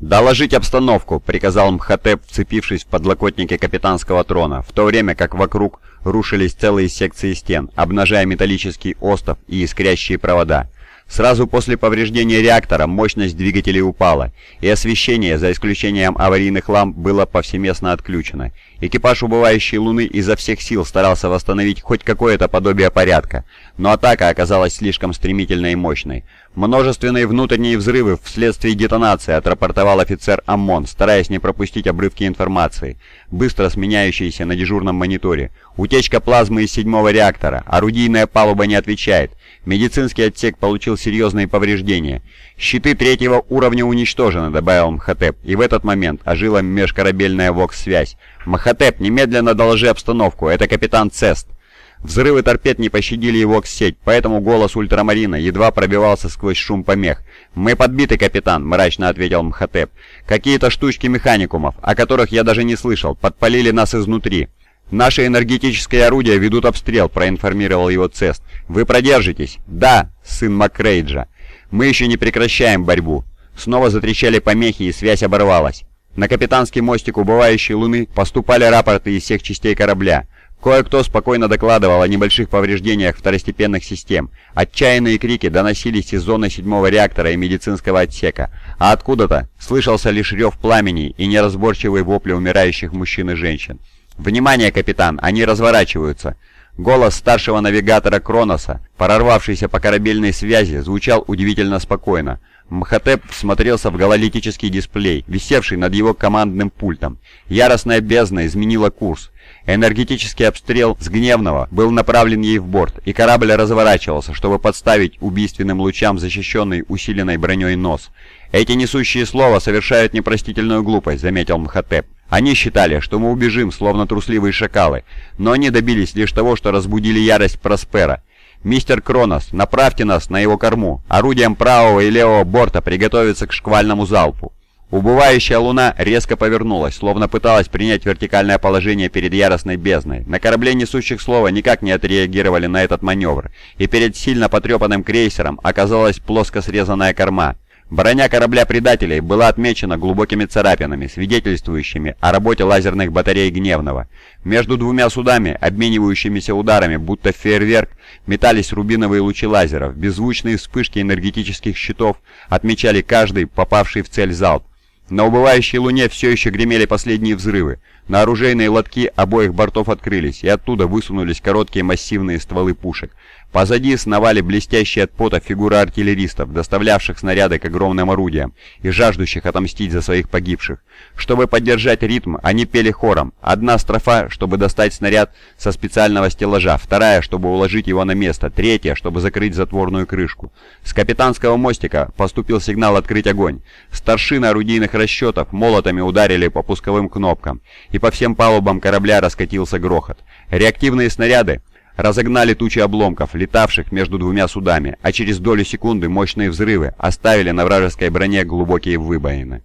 «Доложить обстановку», — приказал Мхотеп, вцепившись в подлокотники капитанского трона, в то время как вокруг рушились целые секции стен, обнажая металлический остов и искрящие провода. Сразу после повреждения реактора мощность двигателей упала, и освещение, за исключением аварийных ламп, было повсеместно отключено. Экипаж убывающей Луны изо всех сил старался восстановить хоть какое-то подобие порядка, но атака оказалась слишком стремительной и мощной. Множественные внутренние взрывы вследствие детонации отрапортовал офицер ОМОН, стараясь не пропустить обрывки информации, быстро сменяющиеся на дежурном мониторе. Утечка плазмы из седьмого реактора, орудийная палуба не отвечает, Медицинский отсек получил серьезные повреждения. Щиты третьего уровня уничтожены, добавил Мхотеп, и в этот момент ожила межкорабельная ВОКС-связь. Мхотеп, немедленно доложи обстановку, это капитан Цест. Взрывы торпед не пощадили его сеть, поэтому голос ультрамарина едва пробивался сквозь шум помех. «Мы подбиты, капитан», — мрачно ответил Мхотеп. «Какие-то штучки механикумов, о которых я даже не слышал, подпалили нас изнутри». «Наши энергетические орудия ведут обстрел», — проинформировал его Цест. «Вы продержитесь?» «Да, сын Макрейджа. Мы еще не прекращаем борьбу». Снова затрещали помехи, и связь оборвалась. На капитанский мостик убывающей Луны поступали рапорты из всех частей корабля. Кое-кто спокойно докладывал о небольших повреждениях второстепенных систем. Отчаянные крики доносились из зоны седьмого реактора и медицинского отсека, а откуда-то слышался лишь рев пламени и неразборчивые вопли умирающих мужчин и женщин. «Внимание, капитан, они разворачиваются!» Голос старшего навигатора Кроноса, прорвавшийся по корабельной связи, звучал удивительно спокойно. Мхотеп смотрелся в гололитический дисплей, висевший над его командным пультом. Яростная бездна изменила курс. Энергетический обстрел с Гневного был направлен ей в борт, и корабль разворачивался, чтобы подставить убийственным лучам защищенный усиленной броней нос. «Эти несущие слова совершают непростительную глупость», — заметил Мхотеп. Они считали, что мы убежим, словно трусливые шакалы, но они добились лишь того, что разбудили ярость Проспера. «Мистер Кронос, направьте нас на его корму. Орудием правого и левого борта приготовиться к шквальному залпу». Убывающая луна резко повернулась, словно пыталась принять вертикальное положение перед яростной бездной. На корабле несущих слова никак не отреагировали на этот маневр, и перед сильно потрепанным крейсером оказалась плоско срезанная корма. Броня корабля предателей была отмечена глубокими царапинами, свидетельствующими о работе лазерных батарей Гневного. Между двумя судами, обменивающимися ударами, будто фейерверк, метались рубиновые лучи лазеров, беззвучные вспышки энергетических щитов отмечали каждый попавший в цель залп. На убывающей луне все еще гремели последние взрывы. На оружейные лотки обоих бортов открылись, и оттуда высунулись короткие массивные стволы пушек. Позади сновали блестящие от пота фигуры артиллеристов, доставлявших снаряды к огромным орудиям и жаждущих отомстить за своих погибших. Чтобы поддержать ритм, они пели хором. Одна строфа, чтобы достать снаряд со специального стеллажа, вторая, чтобы уложить его на место, третья, чтобы закрыть затворную крышку. С капитанского мостика поступил сигнал открыть огонь. Старшины орудийных расчетов молотами ударили по пусковым кнопкам, и по всем палубам корабля раскатился грохот. Реактивные снаряды разогнали тучи обломков, летавших между двумя судами, а через долю секунды мощные взрывы оставили на вражеской броне глубокие выбоины.